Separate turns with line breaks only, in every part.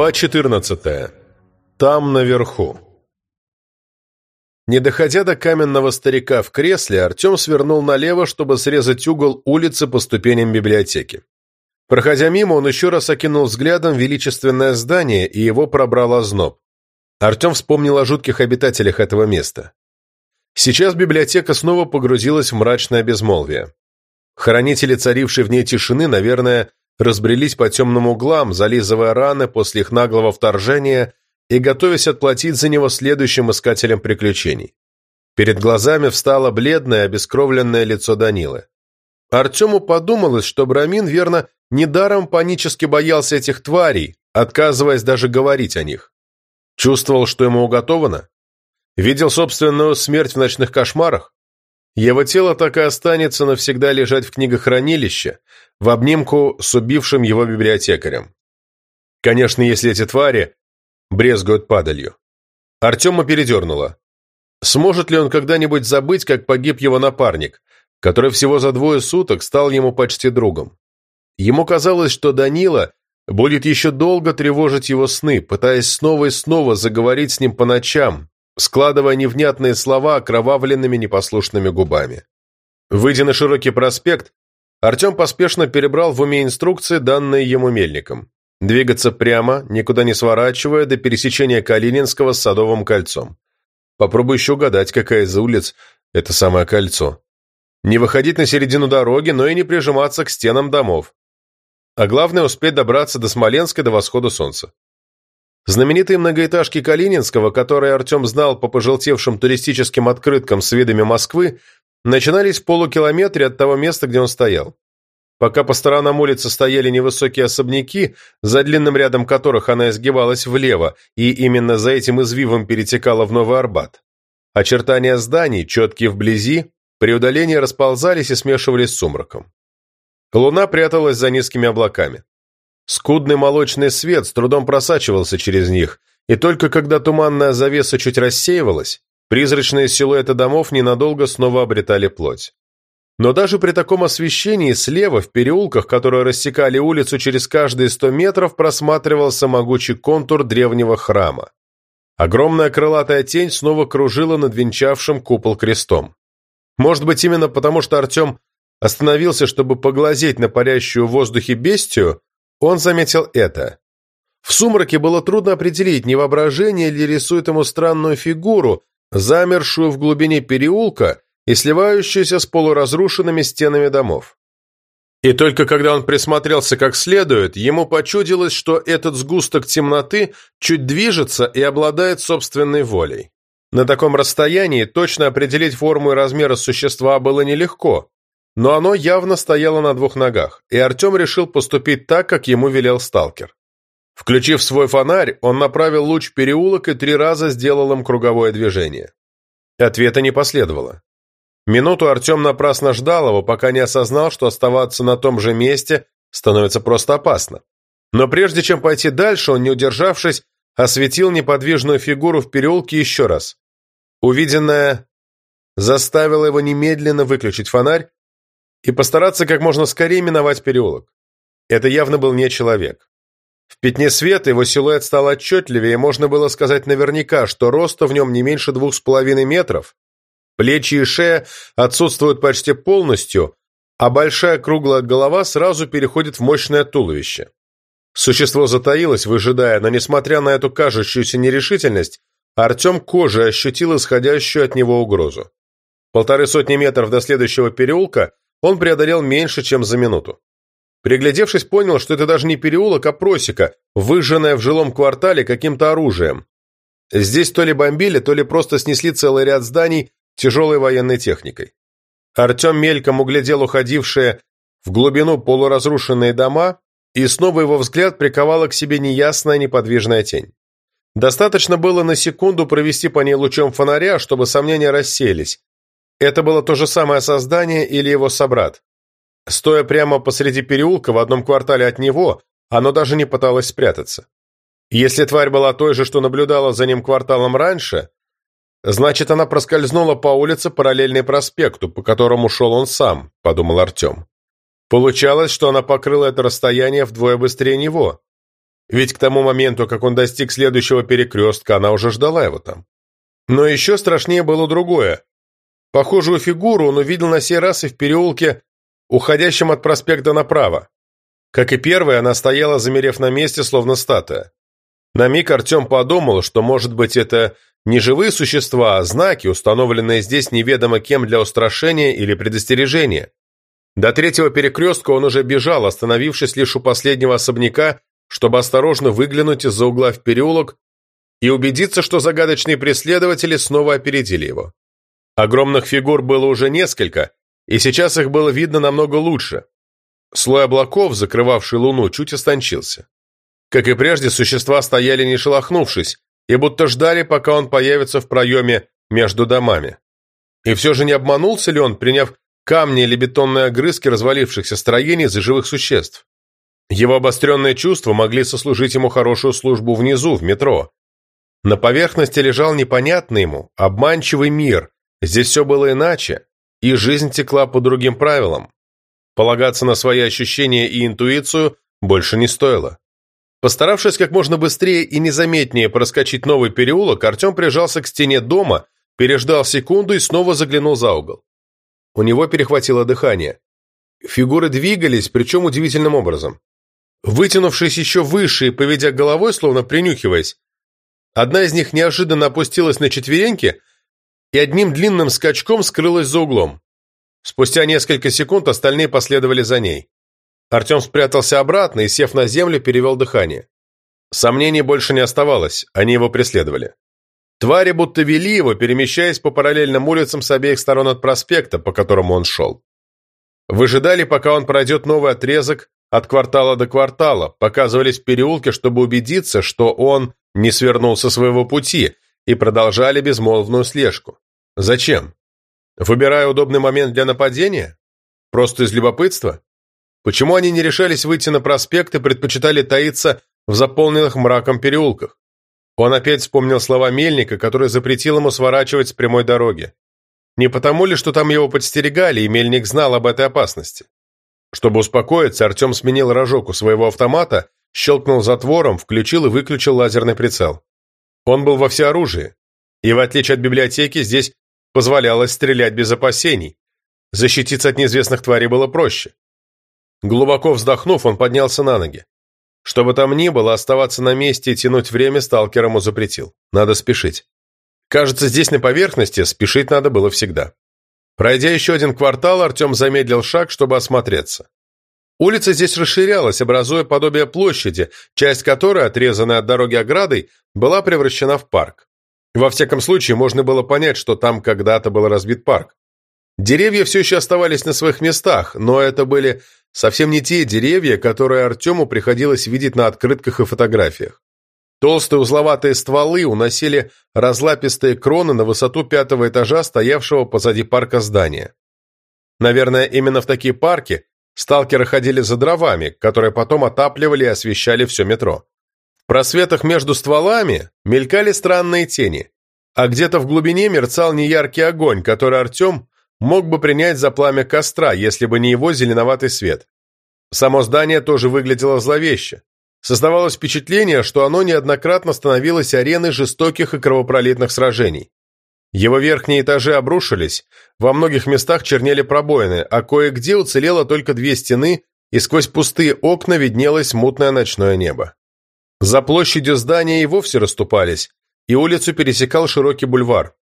Глава 14. Там наверху. Не доходя до каменного старика в кресле, Артем свернул налево, чтобы срезать угол улицы по ступеням библиотеки. Проходя мимо, он еще раз окинул взглядом величественное здание, и его пробрал озноб. Артем вспомнил о жутких обитателях этого места. Сейчас библиотека снова погрузилась в мрачное безмолвие. Хранители царившей в ней тишины, наверное, разбрелись по темным углам, зализывая раны после их наглого вторжения и готовясь отплатить за него следующим искателям приключений. Перед глазами встало бледное, обескровленное лицо Данилы. Артему подумалось, что Брамин, верно, недаром панически боялся этих тварей, отказываясь даже говорить о них. Чувствовал, что ему уготовано? Видел собственную смерть в ночных кошмарах? Его тело так и останется навсегда лежать в книгохранилище, в обнимку с убившим его библиотекарем. Конечно, если эти твари брезгуют падалью. Артема передернуло. Сможет ли он когда-нибудь забыть, как погиб его напарник, который всего за двое суток стал ему почти другом? Ему казалось, что Данила будет еще долго тревожить его сны, пытаясь снова и снова заговорить с ним по ночам, складывая невнятные слова окровавленными непослушными губами. Выйдя на широкий проспект, Артем поспешно перебрал в уме инструкции, данные ему мельником. Двигаться прямо, никуда не сворачивая, до пересечения Калининского с Садовым кольцом. Попробуй еще угадать, какая из улиц это самое кольцо. Не выходить на середину дороги, но и не прижиматься к стенам домов. А главное, успеть добраться до Смоленска до восхода солнца. Знаменитые многоэтажки Калининского, которые Артем знал по пожелтевшим туристическим открыткам с видами Москвы, начинались в полукилометре от того места, где он стоял. Пока по сторонам улицы стояли невысокие особняки, за длинным рядом которых она изгибалась влево, и именно за этим извивом перетекала в Новый Арбат. Очертания зданий, четкие вблизи, при удалении расползались и смешивались с сумраком. Луна пряталась за низкими облаками. Скудный молочный свет с трудом просачивался через них, и только когда туманная завеса чуть рассеивалась, призрачные силуэты домов ненадолго снова обретали плоть. Но даже при таком освещении слева, в переулках, которые рассекали улицу через каждые сто метров, просматривался могучий контур древнего храма. Огромная крылатая тень снова кружила над венчавшим купол крестом. Может быть, именно потому, что Артем остановился, чтобы поглазеть на парящую в воздухе бестию, он заметил это. В сумраке было трудно определить, не воображение ли рисует ему странную фигуру, замершую в глубине переулка и сливающуюся с полуразрушенными стенами домов. И только когда он присмотрелся как следует, ему почудилось, что этот сгусток темноты чуть движется и обладает собственной волей. На таком расстоянии точно определить форму и размеры существа было нелегко, но оно явно стояло на двух ногах, и Артем решил поступить так, как ему велел сталкер. Включив свой фонарь, он направил луч в переулок и три раза сделал им круговое движение. Ответа не последовало. Минуту Артем напрасно ждал его, пока не осознал, что оставаться на том же месте становится просто опасно. Но прежде чем пойти дальше, он, не удержавшись, осветил неподвижную фигуру в переулке еще раз. Увиденное заставило его немедленно выключить фонарь и постараться как можно скорее миновать переулок. Это явно был не человек. В пятне света его силуэт стал отчетливее, и можно было сказать наверняка, что роста в нем не меньше двух с половиной метров. Плечи и шея отсутствуют почти полностью, а большая круглая голова сразу переходит в мощное туловище. Существо затаилось, выжидая, но, несмотря на эту кажущуюся нерешительность, Артем кожей ощутил исходящую от него угрозу. Полторы сотни метров до следующего переулка он преодолел меньше, чем за минуту. Приглядевшись, понял, что это даже не переулок, а просека, выжженная в жилом квартале каким-то оружием. Здесь то ли бомбили, то ли просто снесли целый ряд зданий тяжелой военной техникой. Артем мельком углядел уходившие в глубину полуразрушенные дома, и снова его взгляд приковала к себе неясная неподвижная тень. Достаточно было на секунду провести по ней лучом фонаря, чтобы сомнения рассеялись. Это было то же самое создание или его собрат. Стоя прямо посреди переулка в одном квартале от него, оно даже не пыталось спрятаться. Если тварь была той же, что наблюдала за ним кварталом раньше, значит, она проскользнула по улице параллельной проспекту, по которому шел он сам, подумал Артем. Получалось, что она покрыла это расстояние вдвое быстрее него. Ведь к тому моменту, как он достиг следующего перекрестка, она уже ждала его там. Но еще страшнее было другое. Похожую фигуру он увидел на сей раз и в переулке, уходящем от проспекта направо. Как и первая, она стояла, замерев на месте, словно статуя. На миг Артем подумал, что, может быть, это не живые существа, а знаки, установленные здесь неведомо кем для устрашения или предостережения. До третьего перекрестка он уже бежал, остановившись лишь у последнего особняка, чтобы осторожно выглянуть из-за угла в переулок и убедиться, что загадочные преследователи снова опередили его. Огромных фигур было уже несколько, и сейчас их было видно намного лучше. Слой облаков, закрывавший луну, чуть истончился. Как и прежде, существа стояли не шелохнувшись, и будто ждали, пока он появится в проеме между домами. И все же не обманулся ли он, приняв камни или бетонные огрызки развалившихся строений за живых существ? Его обостренные чувства могли сослужить ему хорошую службу внизу, в метро. На поверхности лежал непонятный ему, обманчивый мир. Здесь все было иначе, и жизнь текла по другим правилам. Полагаться на свои ощущения и интуицию больше не стоило. Постаравшись как можно быстрее и незаметнее проскочить новый переулок, Артем прижался к стене дома, переждал секунду и снова заглянул за угол. У него перехватило дыхание. Фигуры двигались, причем удивительным образом. Вытянувшись еще выше и поведя головой, словно принюхиваясь, одна из них неожиданно опустилась на четвереньки и одним длинным скачком скрылась за углом. Спустя несколько секунд остальные последовали за ней. Артем спрятался обратно и, сев на землю, перевел дыхание. Сомнений больше не оставалось, они его преследовали. Твари будто вели его, перемещаясь по параллельным улицам с обеих сторон от проспекта, по которому он шел. Выжидали, пока он пройдет новый отрезок от квартала до квартала, показывались в переулке, чтобы убедиться, что он не свернул со своего пути, и продолжали безмолвную слежку. Зачем? Выбирая удобный момент для нападения? Просто из любопытства? Почему они не решались выйти на проспект и предпочитали таиться в заполненных мраком переулках? Он опять вспомнил слова Мельника, который запретил ему сворачивать с прямой дороги. Не потому ли, что там его подстерегали, и Мельник знал об этой опасности? Чтобы успокоиться, Артем сменил рожок у своего автомата, щелкнул затвором, включил и выключил лазерный прицел. Он был во всеоружии, и, в отличие от библиотеки, здесь позволялось стрелять без опасений. Защититься от неизвестных тварей было проще. Глубоко вздохнув, он поднялся на ноги. Что бы там ни было, оставаться на месте и тянуть время сталкер ему запретил. Надо спешить. Кажется, здесь на поверхности спешить надо было всегда. Пройдя еще один квартал, Артем замедлил шаг, чтобы осмотреться. Улица здесь расширялась, образуя подобие площади, часть которой, отрезанная от дороги оградой, была превращена в парк. Во всяком случае, можно было понять, что там когда-то был разбит парк. Деревья все еще оставались на своих местах, но это были Совсем не те деревья, которые Артему приходилось видеть на открытках и фотографиях. Толстые узловатые стволы уносили разлапистые кроны на высоту пятого этажа, стоявшего позади парка здания. Наверное, именно в такие парки сталкеры ходили за дровами, которые потом отапливали и освещали все метро. В просветах между стволами мелькали странные тени, а где-то в глубине мерцал неяркий огонь, который Артем мог бы принять за пламя костра, если бы не его зеленоватый свет. Само здание тоже выглядело зловеще. Создавалось впечатление, что оно неоднократно становилось ареной жестоких и кровопролитных сражений. Его верхние этажи обрушились, во многих местах чернели пробоины, а кое-где уцелело только две стены, и сквозь пустые окна виднелось мутное ночное небо. За площадью здания и вовсе расступались, и улицу пересекал широкий бульвар.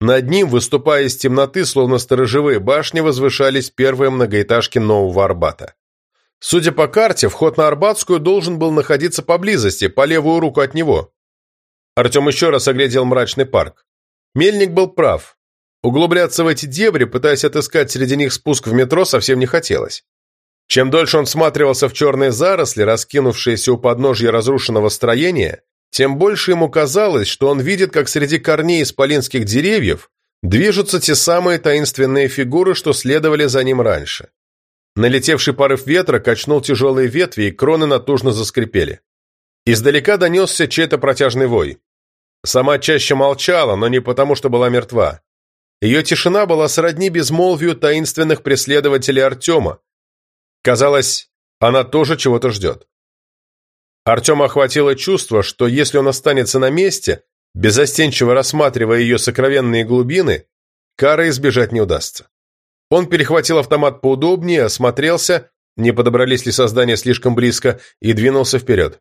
Над ним, выступая из темноты, словно сторожевые башни, возвышались первые многоэтажки Нового Арбата. Судя по карте, вход на Арбатскую должен был находиться поблизости, по левую руку от него. Артем еще раз оглядел мрачный парк. Мельник был прав. Углубляться в эти дебри, пытаясь отыскать среди них спуск в метро, совсем не хотелось. Чем дольше он всматривался в черные заросли, раскинувшиеся у подножья разрушенного строения, тем больше ему казалось, что он видит, как среди корней исполинских деревьев движутся те самые таинственные фигуры, что следовали за ним раньше. Налетевший порыв ветра качнул тяжелые ветви, и кроны натужно заскрипели. Издалека донесся чей-то протяжный вой. Сама чаще молчала, но не потому, что была мертва. Ее тишина была сродни безмолвию таинственных преследователей Артема. Казалось, она тоже чего-то ждет. Артема охватило чувство, что если он останется на месте, безостенчиво рассматривая ее сокровенные глубины, кары избежать не удастся. Он перехватил автомат поудобнее, осмотрелся, не подобрались ли создания слишком близко, и двинулся вперед.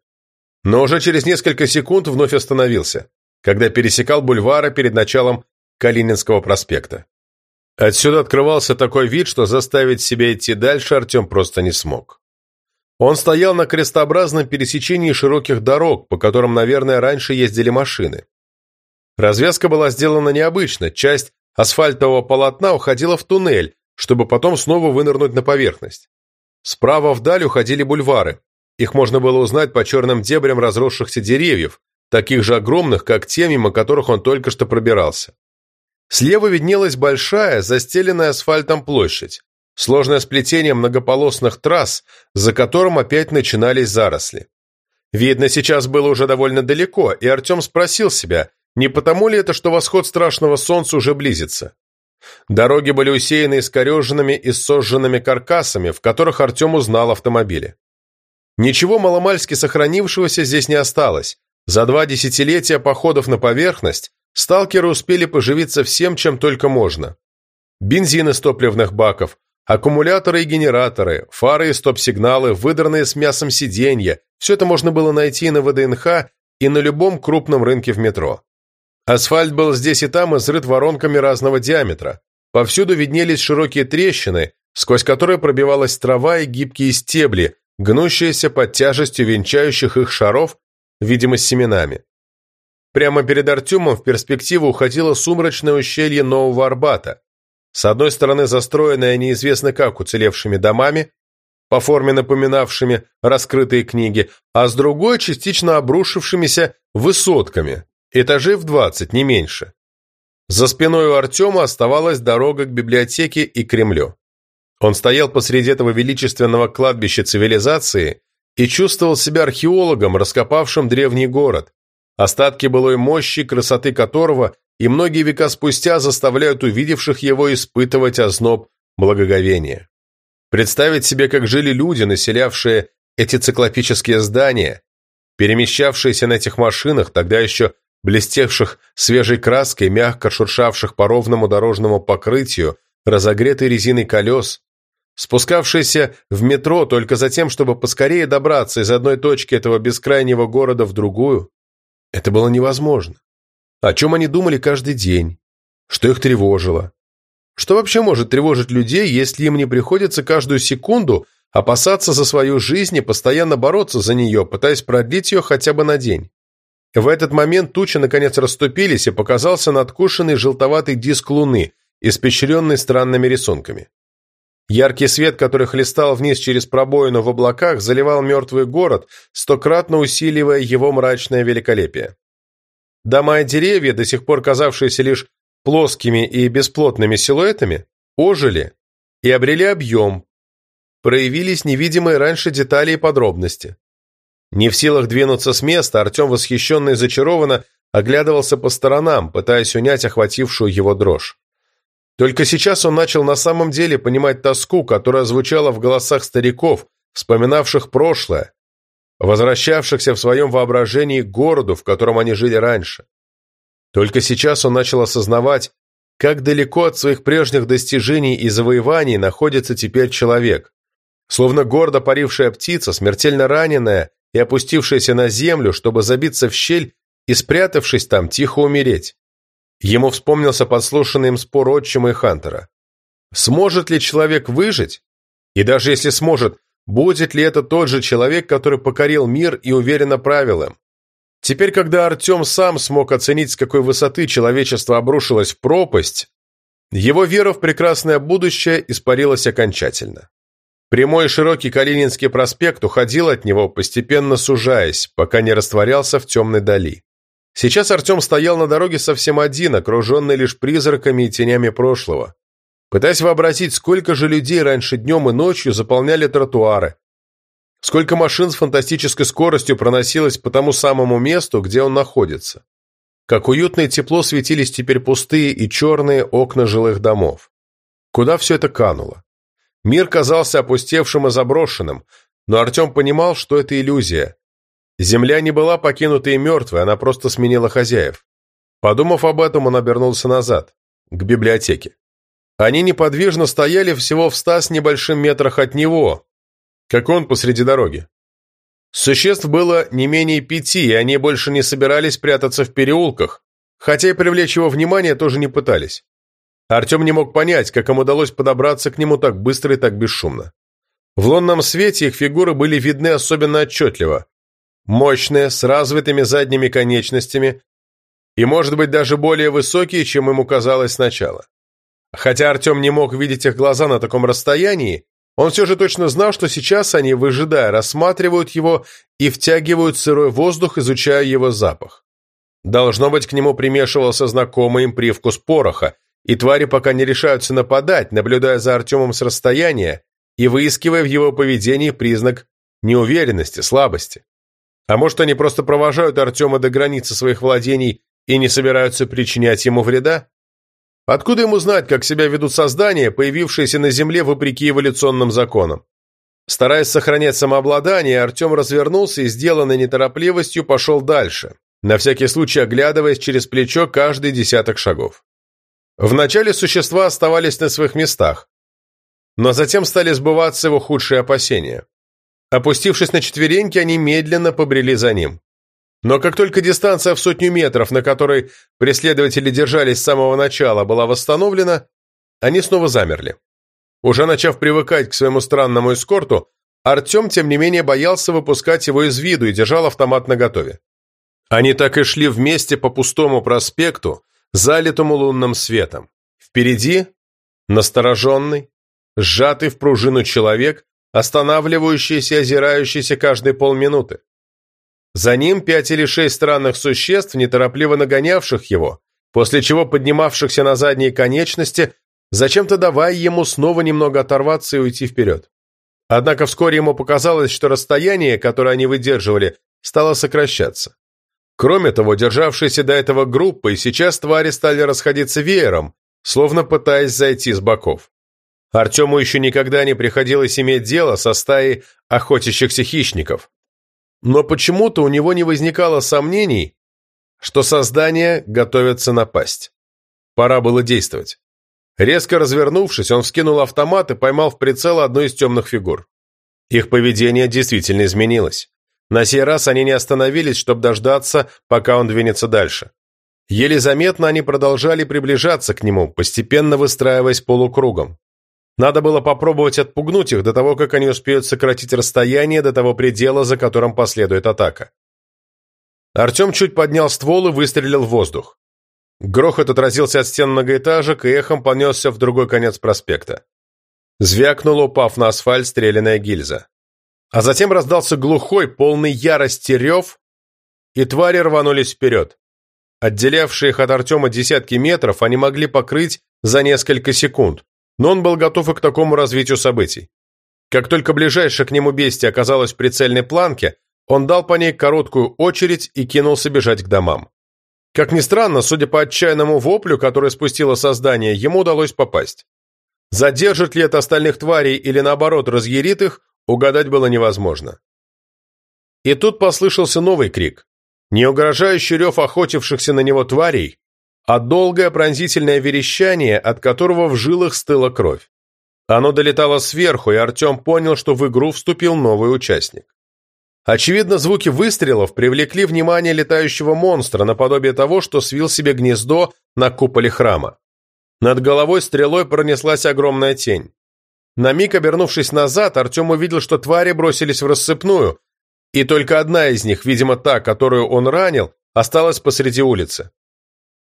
Но уже через несколько секунд вновь остановился, когда пересекал бульвары перед началом Калининского проспекта. Отсюда открывался такой вид, что заставить себя идти дальше Артем просто не смог. Он стоял на крестообразном пересечении широких дорог, по которым, наверное, раньше ездили машины. Развязка была сделана необычно, часть асфальтового полотна уходила в туннель, чтобы потом снова вынырнуть на поверхность. Справа вдаль уходили бульвары. Их можно было узнать по черным дебрям разросшихся деревьев, таких же огромных, как те, мимо которых он только что пробирался. Слева виднелась большая, застеленная асфальтом площадь, сложное сплетение многополосных трасс, за которым опять начинались заросли. Видно, сейчас было уже довольно далеко, и Артем спросил себя, не потому ли это, что восход страшного солнца уже близится. Дороги были усеяны искореженными и сожженными каркасами, в которых Артем узнал автомобили. Ничего маломальски сохранившегося здесь не осталось. За два десятилетия походов на поверхность сталкеры успели поживиться всем, чем только можно. Бензин из топливных баков, аккумуляторы и генераторы, фары и стоп-сигналы, выдранные с мясом сиденья – все это можно было найти на ВДНХ и на любом крупном рынке в метро. Асфальт был здесь и там изрыт воронками разного диаметра. Повсюду виднелись широкие трещины, сквозь которые пробивалась трава и гибкие стебли, гнущиеся под тяжестью венчающих их шаров, видимо, с семенами. Прямо перед Артемом в перспективу уходило сумрачное ущелье Нового Арбата. С одной стороны застроенное неизвестно как уцелевшими домами, по форме напоминавшими раскрытые книги, а с другой частично обрушившимися высотками, этажей в двадцать, не меньше. За спиной у Артема оставалась дорога к библиотеке и Кремлю. Он стоял посреди этого величественного кладбища цивилизации и чувствовал себя археологом, раскопавшим древний город, остатки былой мощи, красоты которого и многие века спустя заставляют увидевших его испытывать озноб благоговения. Представить себе, как жили люди, населявшие эти циклопические здания, перемещавшиеся на этих машинах, тогда еще блестевших свежей краской, мягко шуршавших по ровному дорожному покрытию, разогретой резиной колес, спускавшиеся в метро только за тем, чтобы поскорее добраться из одной точки этого бескрайнего города в другую, это было невозможно. О чем они думали каждый день? Что их тревожило? Что вообще может тревожить людей, если им не приходится каждую секунду опасаться за свою жизнь и постоянно бороться за нее, пытаясь продлить ее хотя бы на день? В этот момент тучи наконец расступились, и показался надкушенный желтоватый диск луны, испещренный странными рисунками. Яркий свет, который хлестал вниз через пробоину в облаках, заливал мертвый город, стократно усиливая его мрачное великолепие. Дома и деревья, до сих пор казавшиеся лишь плоскими и бесплотными силуэтами, ожили и обрели объем, проявились невидимые раньше детали и подробности. Не в силах двинуться с места, Артем восхищенно и зачарованно оглядывался по сторонам, пытаясь унять охватившую его дрожь. Только сейчас он начал на самом деле понимать тоску, которая звучала в голосах стариков, вспоминавших прошлое, возвращавшихся в своем воображении к городу, в котором они жили раньше. Только сейчас он начал осознавать, как далеко от своих прежних достижений и завоеваний находится теперь человек. Словно гордо парившая птица, смертельно раненая и опустившаяся на землю, чтобы забиться в щель и, спрятавшись там, тихо умереть. Ему вспомнился подслушанный им спор отчима и Хантера. Сможет ли человек выжить? И даже если сможет, будет ли это тот же человек, который покорил мир и уверенно правил им? Теперь, когда Артем сам смог оценить, с какой высоты человечество обрушилось в пропасть, его вера в прекрасное будущее испарилась окончательно. Прямой широкий Калининский проспект уходил от него, постепенно сужаясь, пока не растворялся в темной дали. Сейчас Артем стоял на дороге совсем один, окруженный лишь призраками и тенями прошлого. Пытаясь вообразить, сколько же людей раньше днем и ночью заполняли тротуары, сколько машин с фантастической скоростью проносилось по тому самому месту, где он находится. Как уютно и тепло светились теперь пустые и черные окна жилых домов. Куда все это кануло? Мир казался опустевшим и заброшенным, но Артем понимал, что это иллюзия. Земля не была покинутой и мертвой, она просто сменила хозяев. Подумав об этом, он обернулся назад, к библиотеке. Они неподвижно стояли всего в ста с небольшим метрах от него, как он посреди дороги. Существ было не менее пяти, и они больше не собирались прятаться в переулках, хотя и привлечь его внимание тоже не пытались. Артем не мог понять, как им удалось подобраться к нему так быстро и так бесшумно. В лунном свете их фигуры были видны особенно отчетливо. Мощные, с развитыми задними конечностями и, может быть, даже более высокие, чем ему казалось сначала. Хотя Артем не мог видеть их глаза на таком расстоянии, он все же точно знал, что сейчас они, выжидая, рассматривают его и втягивают сырой воздух, изучая его запах. Должно быть, к нему примешивался знакомый им привкус пороха, и твари пока не решаются нападать, наблюдая за Артемом с расстояния и выискивая в его поведении признак неуверенности, слабости. А может, они просто провожают Артема до границы своих владений и не собираются причинять ему вреда? Откуда ему знать, как себя ведут создания, появившиеся на Земле вопреки эволюционным законам? Стараясь сохранять самообладание, Артем развернулся и, сделанной неторопливостью, пошел дальше, на всякий случай оглядываясь через плечо каждый десяток шагов. Вначале существа оставались на своих местах, но затем стали сбываться его худшие опасения. Опустившись на четвереньки, они медленно побрели за ним. Но как только дистанция в сотню метров, на которой преследователи держались с самого начала, была восстановлена, они снова замерли. Уже начав привыкать к своему странному эскорту, Артем, тем не менее, боялся выпускать его из виду и держал автомат наготове. Они так и шли вместе по пустому проспекту, залитому лунным светом. Впереди настороженный, сжатый в пружину человек, останавливающийся и озирающийся каждые полминуты. За ним пять или шесть странных существ, неторопливо нагонявших его, после чего поднимавшихся на задние конечности, зачем-то давая ему снова немного оторваться и уйти вперед. Однако вскоре ему показалось, что расстояние, которое они выдерживали, стало сокращаться. Кроме того, державшиеся до этого группой, сейчас твари стали расходиться веером, словно пытаясь зайти с боков. Артему еще никогда не приходилось иметь дело со стаей охотящихся хищников. Но почему-то у него не возникало сомнений, что создание готовится напасть. Пора было действовать. Резко развернувшись, он вскинул автомат и поймал в прицел одну из темных фигур. Их поведение действительно изменилось. На сей раз они не остановились, чтобы дождаться, пока он двинется дальше. Еле заметно они продолжали приближаться к нему, постепенно выстраиваясь полукругом. Надо было попробовать отпугнуть их до того, как они успеют сократить расстояние до того предела, за которым последует атака. Артем чуть поднял ствол и выстрелил в воздух. Грохот отразился от стен многоэтажек и эхом понесся в другой конец проспекта. Звякнула, упав на асфальт, стреляная гильза. А затем раздался глухой, полный ярости рев, и твари рванулись вперед. Отделявшие их от Артема десятки метров они могли покрыть за несколько секунд, но он был готов и к такому развитию событий. Как только ближайшее к нему бестия оказалось в прицельной планке, он дал по ней короткую очередь и кинулся бежать к домам. Как ни странно, судя по отчаянному воплю, который спустило создание, ему удалось попасть. Задержит ли это остальных тварей или наоборот разъярит их, угадать было невозможно. И тут послышался новый крик. Не угрожающий рев охотившихся на него тварей, а долгое пронзительное верещание, от которого в жилах стыла кровь. Оно долетало сверху, и Артем понял, что в игру вступил новый участник. Очевидно, звуки выстрелов привлекли внимание летающего монстра наподобие того, что свил себе гнездо на куполе храма. Над головой стрелой пронеслась огромная тень. На миг обернувшись назад, Артем увидел, что твари бросились в рассыпную, и только одна из них, видимо та, которую он ранил, осталась посреди улицы.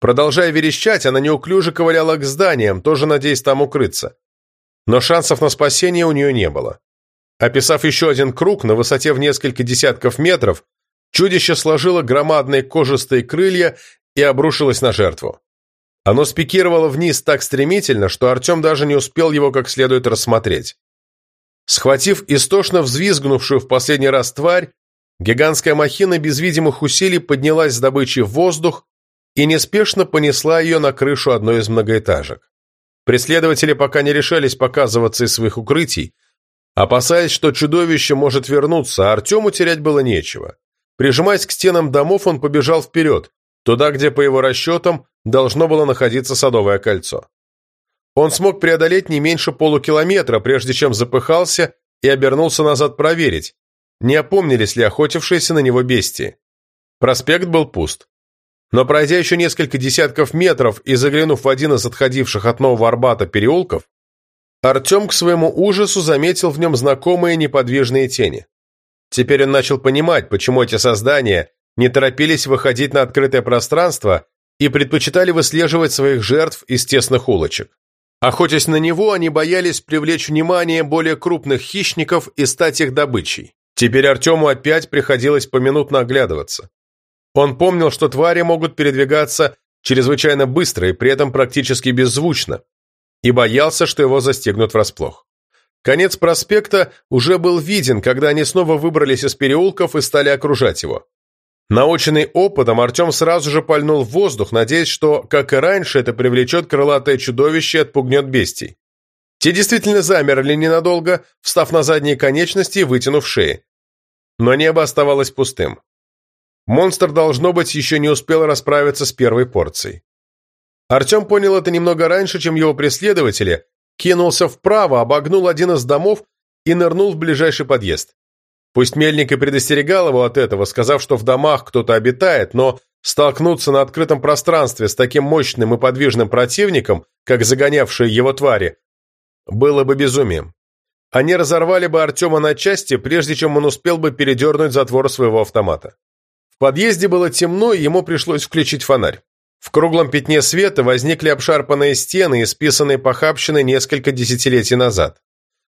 Продолжая верещать, она неуклюже ковыляла к зданиям, тоже надеясь там укрыться. Но шансов на спасение у нее не было. Описав еще один круг на высоте в несколько десятков метров, чудище сложило громадные кожистые крылья и обрушилось на жертву. Оно спикировало вниз так стремительно, что Артем даже не успел его как следует рассмотреть. Схватив истошно взвизгнувшую в последний раз тварь, гигантская махина без видимых усилий поднялась с добычей в воздух, и неспешно понесла ее на крышу одной из многоэтажек. Преследователи пока не решались показываться из своих укрытий, опасаясь, что чудовище может вернуться, а Артему терять было нечего. Прижимаясь к стенам домов, он побежал вперед, туда, где, по его расчетам, должно было находиться Садовое кольцо. Он смог преодолеть не меньше полукилометра, прежде чем запыхался и обернулся назад проверить, не опомнились ли охотившиеся на него бестии. Проспект был пуст. Но пройдя еще несколько десятков метров и заглянув в один из отходивших от Нового Арбата переулков, Артем к своему ужасу заметил в нем знакомые неподвижные тени. Теперь он начал понимать, почему эти создания не торопились выходить на открытое пространство и предпочитали выслеживать своих жертв из тесных улочек. Охотясь на него, они боялись привлечь внимание более крупных хищников и стать их добычей. Теперь Артему опять приходилось поминутно оглядываться. Он помнил, что твари могут передвигаться чрезвычайно быстро и при этом практически беззвучно, и боялся, что его застигнут врасплох. Конец проспекта уже был виден, когда они снова выбрались из переулков и стали окружать его. Наученный опытом, Артем сразу же пальнул в воздух, надеясь, что, как и раньше, это привлечет крылатое чудовище и отпугнет бестий. Те действительно замерли ненадолго, встав на задние конечности и вытянув шеи. Но небо оставалось пустым. Монстр, должно быть, еще не успел расправиться с первой порцией. Артем понял это немного раньше, чем его преследователи, кинулся вправо, обогнул один из домов и нырнул в ближайший подъезд. Пусть Мельник и предостерегал его от этого, сказав, что в домах кто-то обитает, но столкнуться на открытом пространстве с таким мощным и подвижным противником, как загонявшие его твари, было бы безумием. Они разорвали бы Артема на части, прежде чем он успел бы передернуть затвор своего автомата подъезде было темно, и ему пришлось включить фонарь. В круглом пятне света возникли обшарпанные стены, исписанные похабщиной несколько десятилетий назад.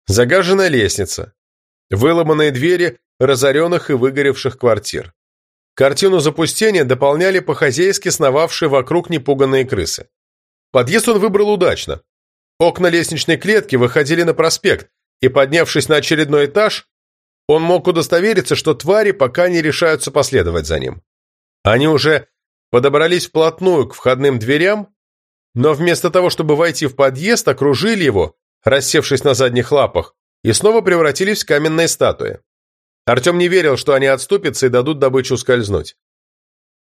Загаженная лестница. Выломанные двери разоренных и выгоревших квартир. Картину запустения дополняли по-хозяйски сновавшие вокруг непуганные крысы. Подъезд он выбрал удачно. Окна лестничной клетки выходили на проспект, и, поднявшись на очередной этаж, он мог удостовериться, что твари пока не решаются последовать за ним. Они уже подобрались вплотную к входным дверям, но вместо того, чтобы войти в подъезд, окружили его, рассевшись на задних лапах, и снова превратились в каменные статуи. Артем не верил, что они отступятся и дадут добычу скользнуть.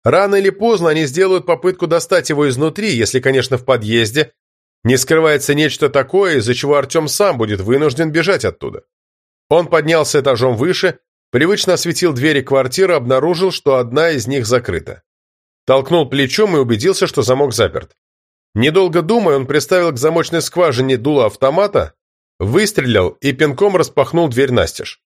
Рано или поздно они сделают попытку достать его изнутри, если, конечно, в подъезде не скрывается нечто такое, из-за чего Артем сам будет вынужден бежать оттуда. Он поднялся этажом выше, привычно осветил двери квартиры, обнаружил, что одна из них закрыта. Толкнул плечом и убедился, что замок заперт. Недолго думая, он приставил к замочной скважине дуло автомата, выстрелил и пинком распахнул дверь настежь.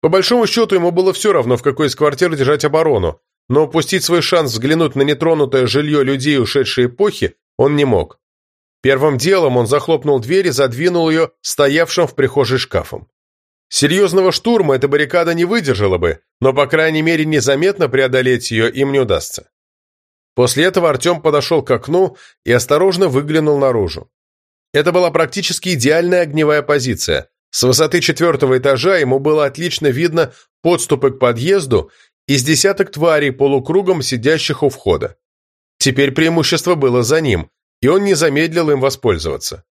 По большому счету, ему было все равно, в какой из квартир держать оборону, но упустить свой шанс взглянуть на нетронутое жилье людей ушедшей эпохи он не мог. Первым делом он захлопнул дверь и задвинул ее стоявшим в прихожей шкафом. Серьезного штурма эта баррикада не выдержала бы, но, по крайней мере, незаметно преодолеть ее им не удастся. После этого Артем подошел к окну и осторожно выглянул наружу. Это была практически идеальная огневая позиция. С высоты четвертого этажа ему было отлично видно подступы к подъезду из десяток тварей полукругом сидящих у входа. Теперь преимущество было за ним, и он не замедлил им воспользоваться.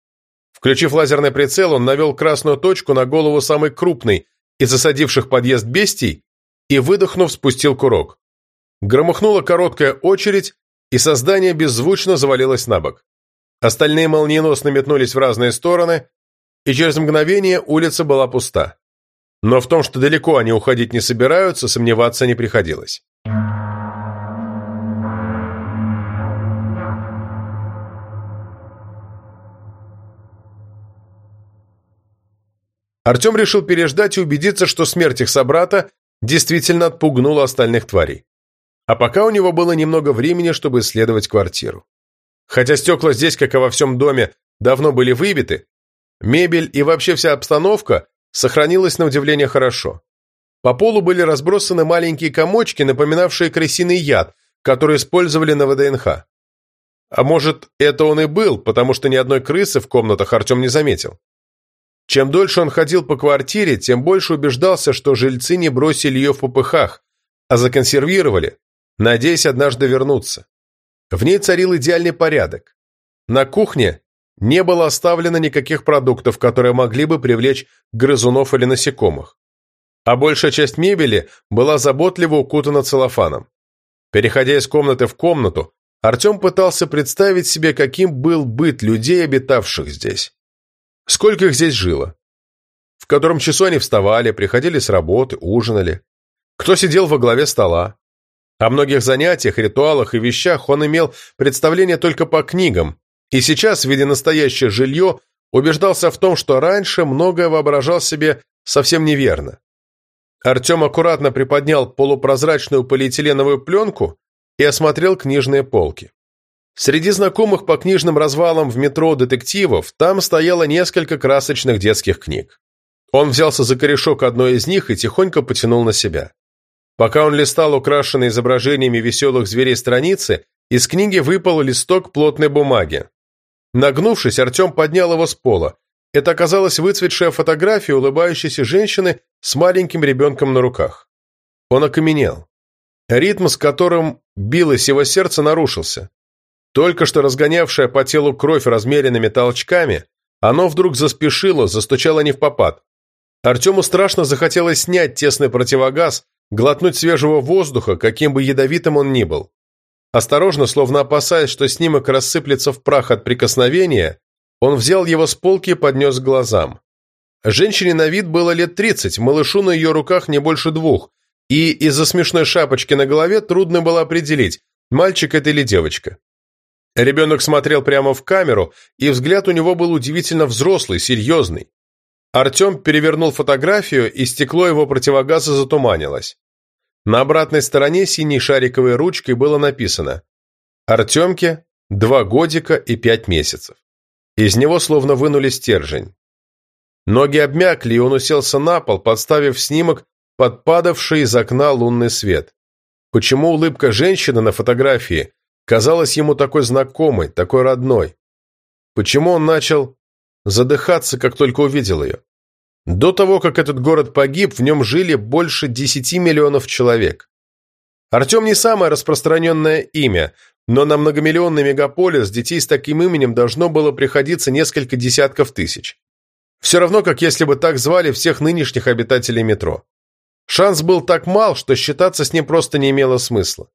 Включив лазерный прицел, он навел красную точку на голову самой крупной из засадивших подъезд бестий и, выдохнув, спустил курок. Громыхнула короткая очередь, и создание беззвучно завалилось на бок. Остальные молниеносно метнулись в разные стороны, и через мгновение улица была пуста. Но в том, что далеко они уходить не собираются, сомневаться не приходилось. Артем решил переждать и убедиться, что смерть их собрата действительно отпугнула остальных тварей. А пока у него было немного времени, чтобы исследовать квартиру. Хотя стекла здесь, как и во всем доме, давно были выбиты, мебель и вообще вся обстановка сохранилась на удивление хорошо. По полу были разбросаны маленькие комочки, напоминавшие крысиный яд, который использовали на ВДНХ. А может, это он и был, потому что ни одной крысы в комнатах Артем не заметил. Чем дольше он ходил по квартире, тем больше убеждался, что жильцы не бросили ее в попыхах, а законсервировали, надеясь однажды вернуться. В ней царил идеальный порядок. На кухне не было оставлено никаких продуктов, которые могли бы привлечь грызунов или насекомых. а большая часть мебели была заботливо укутана целлофаном. Переходя из комнаты в комнату, Артем пытался представить себе, каким был быт людей, обитавших здесь. Сколько их здесь жило? В котором часу они вставали, приходили с работы, ужинали? Кто сидел во главе стола? О многих занятиях, ритуалах и вещах он имел представление только по книгам, и сейчас, видя настоящее жилье, убеждался в том, что раньше многое воображал себе совсем неверно. Артем аккуратно приподнял полупрозрачную полиэтиленовую пленку и осмотрел книжные полки. Среди знакомых по книжным развалам в метро детективов там стояло несколько красочных детских книг. Он взялся за корешок одной из них и тихонько потянул на себя. Пока он листал украшенные изображениями веселых зверей страницы, из книги выпал листок плотной бумаги. Нагнувшись, Артем поднял его с пола. Это оказалась выцветшая фотография улыбающейся женщины с маленьким ребенком на руках. Он окаменел. Ритм, с которым билось его сердце, нарушился. Только что разгонявшая по телу кровь размеренными толчками, оно вдруг заспешило, застучало не в попад. Артему страшно захотелось снять тесный противогаз, глотнуть свежего воздуха, каким бы ядовитым он ни был. Осторожно, словно опасаясь, что снимок рассыплется в прах от прикосновения, он взял его с полки и поднес к глазам. Женщине на вид было лет тридцать, малышу на ее руках не больше двух, и из-за смешной шапочки на голове трудно было определить, мальчик это или девочка. Ребенок смотрел прямо в камеру, и взгляд у него был удивительно взрослый, серьезный. Артем перевернул фотографию, и стекло его противогаза затуманилось. На обратной стороне синей шариковой ручкой было написано «Артемке два годика и пять месяцев». Из него словно вынули стержень. Ноги обмякли, и он уселся на пол, подставив снимок под падавший из окна лунный свет. Почему улыбка женщины на фотографии казалась ему такой знакомой, такой родной? Почему он начал задыхаться, как только увидел ее? До того, как этот город погиб, в нем жили больше 10 миллионов человек. Артем не самое распространенное имя, но на многомиллионный мегаполис детей с таким именем должно было приходиться несколько десятков тысяч. Все равно, как если бы так звали всех нынешних обитателей метро. Шанс был так мал, что считаться с ним просто не имело смысла.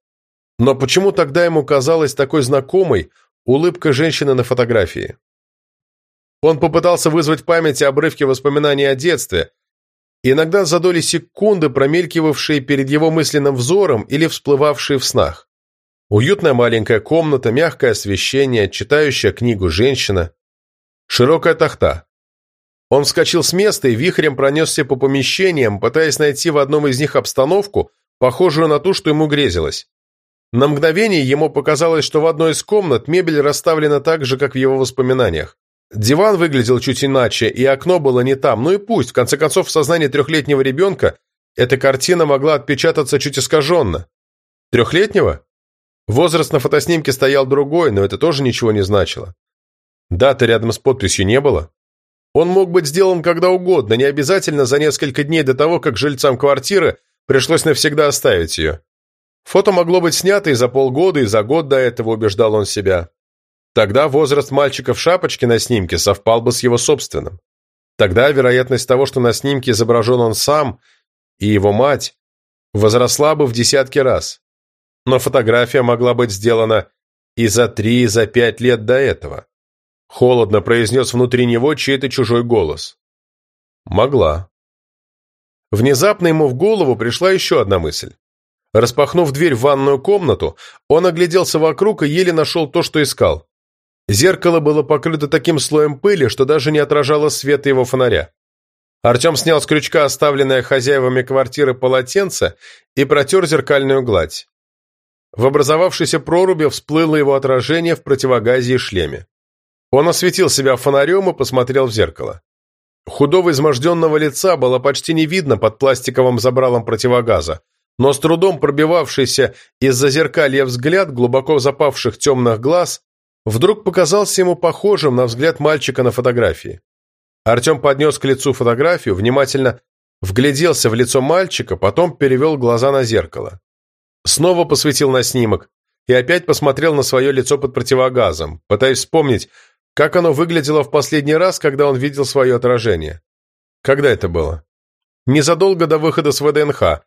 Но почему тогда ему казалась такой знакомой улыбка женщины на фотографии? Он попытался вызвать в памяти обрывки воспоминаний о детстве, иногда за доли секунды промелькивавшие перед его мысленным взором или всплывавшие в снах. Уютная маленькая комната, мягкое освещение, читающая книгу женщина. Широкая тахта. Он вскочил с места и вихрем пронесся по помещениям, пытаясь найти в одном из них обстановку, похожую на ту, что ему грезилось. На мгновение ему показалось, что в одной из комнат мебель расставлена так же, как в его воспоминаниях. Диван выглядел чуть иначе, и окно было не там. Ну и пусть, в конце концов, в сознании трехлетнего ребенка эта картина могла отпечататься чуть искаженно. Трехлетнего? Возраст на фотоснимке стоял другой, но это тоже ничего не значило. Даты рядом с подписью не было. Он мог быть сделан когда угодно, не обязательно за несколько дней до того, как жильцам квартиры пришлось навсегда оставить ее. Фото могло быть снято и за полгода, и за год до этого, убеждал он себя. Тогда возраст мальчика в шапочке на снимке совпал бы с его собственным. Тогда вероятность того, что на снимке изображен он сам и его мать, возросла бы в десятки раз. Но фотография могла быть сделана и за три, и за пять лет до этого. Холодно произнес внутри него чей-то чужой голос. Могла. Внезапно ему в голову пришла еще одна мысль. Распахнув дверь в ванную комнату, он огляделся вокруг и еле нашел то, что искал. Зеркало было покрыто таким слоем пыли, что даже не отражало света его фонаря. Артем снял с крючка оставленное хозяевами квартиры полотенце и протер зеркальную гладь. В образовавшейся проруби всплыло его отражение в противогазе и шлеме. Он осветил себя фонарем и посмотрел в зеркало. Худого изможденного лица было почти не видно под пластиковым забралом противогаза, но с трудом пробивавшийся из-за зеркалья взгляд глубоко запавших темных глаз вдруг показался ему похожим на взгляд мальчика на фотографии. Артем поднес к лицу фотографию, внимательно вгляделся в лицо мальчика, потом перевел глаза на зеркало. Снова посветил на снимок и опять посмотрел на свое лицо под противогазом, пытаясь вспомнить, как оно выглядело в последний раз, когда он видел свое отражение. Когда это было? незадолго до выхода с ВДНХ,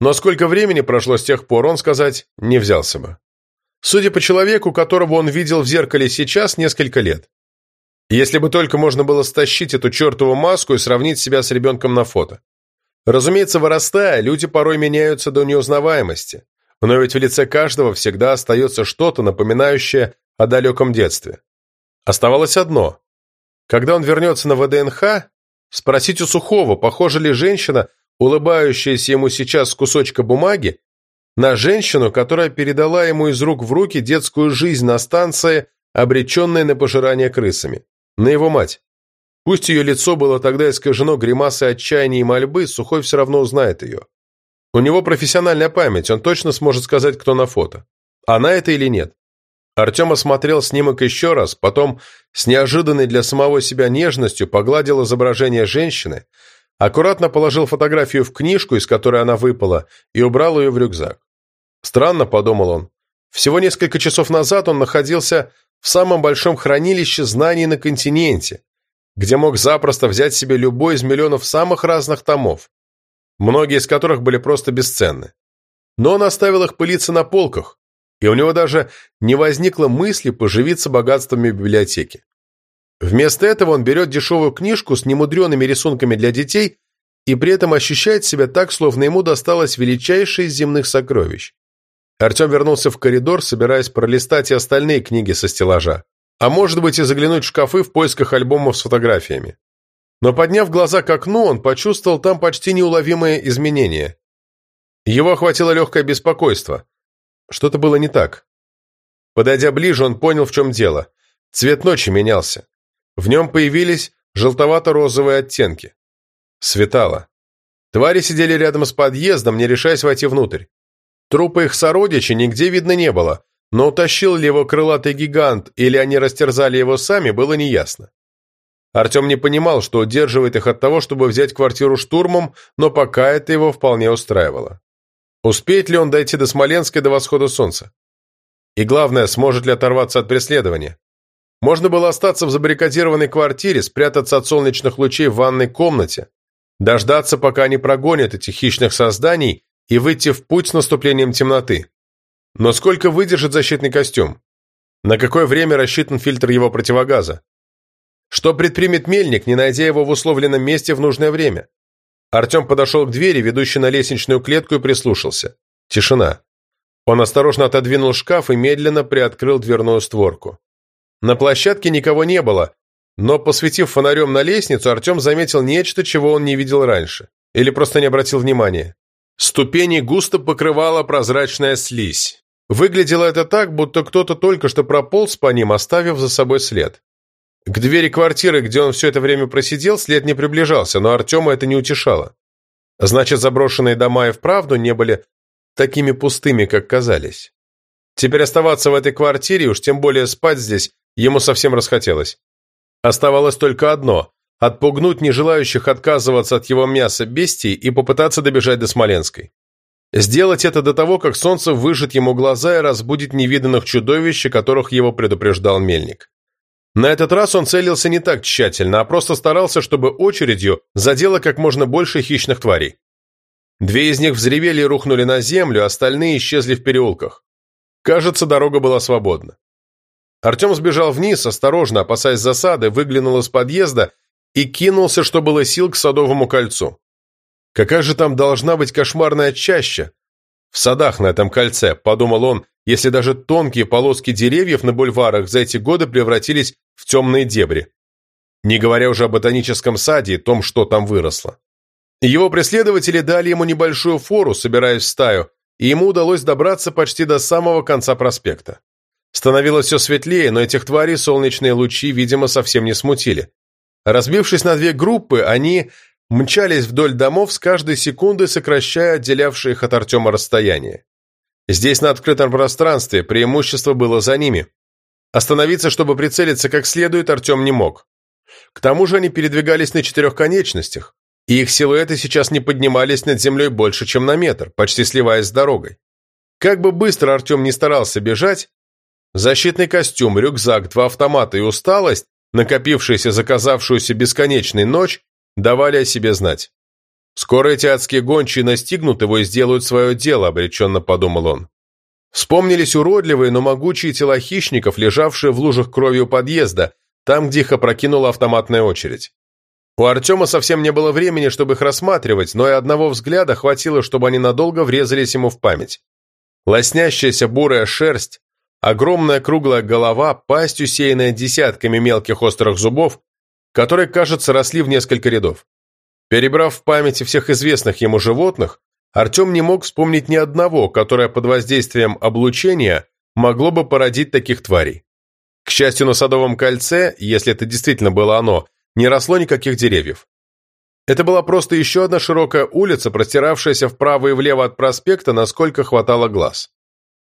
но сколько времени прошло с тех пор, он сказать не взялся бы. Судя по человеку, которого он видел в зеркале сейчас, несколько лет. Если бы только можно было стащить эту чертову маску и сравнить себя с ребенком на фото. Разумеется, вырастая, люди порой меняются до неузнаваемости, но ведь в лице каждого всегда остается что-то, напоминающее о далеком детстве. Оставалось одно. Когда он вернется на ВДНХ, спросить у Сухого, похожа ли женщина, улыбающаяся ему сейчас с кусочка бумаги, на женщину, которая передала ему из рук в руки детскую жизнь на станции, обреченной на пожирание крысами. На его мать. Пусть ее лицо было тогда искажено гримасой отчаяния и мольбы, Сухой все равно узнает ее. У него профессиональная память, он точно сможет сказать, кто на фото. Она это или нет. Артем осмотрел снимок еще раз, потом с неожиданной для самого себя нежностью погладил изображение женщины, аккуратно положил фотографию в книжку, из которой она выпала, и убрал ее в рюкзак. Странно, подумал он. Всего несколько часов назад он находился в самом большом хранилище знаний на континенте, где мог запросто взять себе любой из миллионов самых разных томов, многие из которых были просто бесценны. Но он оставил их пылиться на полках, и у него даже не возникло мысли поживиться богатствами библиотеки. Вместо этого он берет дешевую книжку с немудреными рисунками для детей и при этом ощущает себя так, словно ему досталось величайшее из земных сокровищ. Артем вернулся в коридор, собираясь пролистать и остальные книги со стеллажа, а может быть и заглянуть в шкафы в поисках альбомов с фотографиями. Но подняв глаза к окну, он почувствовал там почти неуловимые изменения. Его охватило легкое беспокойство. Что-то было не так. Подойдя ближе, он понял, в чем дело. Цвет ночи менялся. В нем появились желтовато-розовые оттенки. Светало. Твари сидели рядом с подъездом, не решаясь войти внутрь. Трупа их сородичей нигде видно не было, но утащил ли его крылатый гигант или они растерзали его сами, было неясно. Артем не понимал, что удерживает их от того, чтобы взять квартиру штурмом, но пока это его вполне устраивало. Успеет ли он дойти до Смоленска до восхода солнца? И главное, сможет ли оторваться от преследования? Можно было остаться в забаррикадированной квартире, спрятаться от солнечных лучей в ванной комнате, дождаться, пока они прогонят этих хищных созданий и выйти в путь с наступлением темноты. Но сколько выдержит защитный костюм? На какое время рассчитан фильтр его противогаза? Что предпримет мельник, не найдя его в условленном месте в нужное время? Артем подошел к двери, ведущей на лестничную клетку, и прислушался. Тишина. Он осторожно отодвинул шкаф и медленно приоткрыл дверную створку. На площадке никого не было, но, посветив фонарем на лестницу, Артем заметил нечто, чего он не видел раньше. Или просто не обратил внимания. Ступени густо покрывала прозрачная слизь. Выглядело это так, будто кто-то только что прополз по ним, оставив за собой след. К двери квартиры, где он все это время просидел, след не приближался, но Артема это не утешало. Значит, заброшенные дома и вправду не были такими пустыми, как казались. Теперь оставаться в этой квартире, уж тем более спать здесь, ему совсем расхотелось. Оставалось только одно – отпугнуть нежелающих отказываться от его мяса бестий и попытаться добежать до Смоленской. Сделать это до того, как солнце выжжет ему глаза и разбудит невиданных чудовищ, которых его предупреждал мельник. На этот раз он целился не так тщательно, а просто старался, чтобы очередью задело как можно больше хищных тварей. Две из них взревели и рухнули на землю, остальные исчезли в переулках. Кажется, дорога была свободна. Артем сбежал вниз, осторожно, опасаясь засады, выглянул из подъезда и кинулся, что было сил, к Садовому кольцу. Какая же там должна быть кошмарная чаща? В садах на этом кольце, подумал он, если даже тонкие полоски деревьев на бульварах за эти годы превратились в темные дебри. Не говоря уже о ботаническом саде и том, что там выросло. Его преследователи дали ему небольшую фору, собираясь в стаю, и ему удалось добраться почти до самого конца проспекта. Становилось все светлее, но этих тварей солнечные лучи, видимо, совсем не смутили. Разбившись на две группы, они мчались вдоль домов с каждой секундой, сокращая отделявшие их от Артема расстояние. Здесь, на открытом пространстве, преимущество было за ними. Остановиться, чтобы прицелиться как следует, Артем не мог. К тому же они передвигались на четырех конечностях, и их силуэты сейчас не поднимались над землей больше, чем на метр, почти сливаясь с дорогой. Как бы быстро Артем не старался бежать, защитный костюм, рюкзак, два автомата и усталость, накопившиеся за казавшуюся бесконечной ночь, давали о себе знать. «Скоро эти адские гончие настигнут его и сделают свое дело», — обреченно подумал он. Вспомнились уродливые, но могучие тела хищников, лежавшие в лужах крови у подъезда, там, где их опрокинула автоматная очередь. У Артема совсем не было времени, чтобы их рассматривать, но и одного взгляда хватило, чтобы они надолго врезались ему в память. Лоснящаяся бурая шерсть, огромная круглая голова, пасть, усеянная десятками мелких острых зубов, которые, кажется, росли в несколько рядов. Перебрав в памяти всех известных ему животных, Артем не мог вспомнить ни одного, которое под воздействием облучения могло бы породить таких тварей. К счастью, на Садовом кольце, если это действительно было оно, не росло никаких деревьев. Это была просто еще одна широкая улица, простиравшаяся вправо и влево от проспекта, насколько хватало глаз.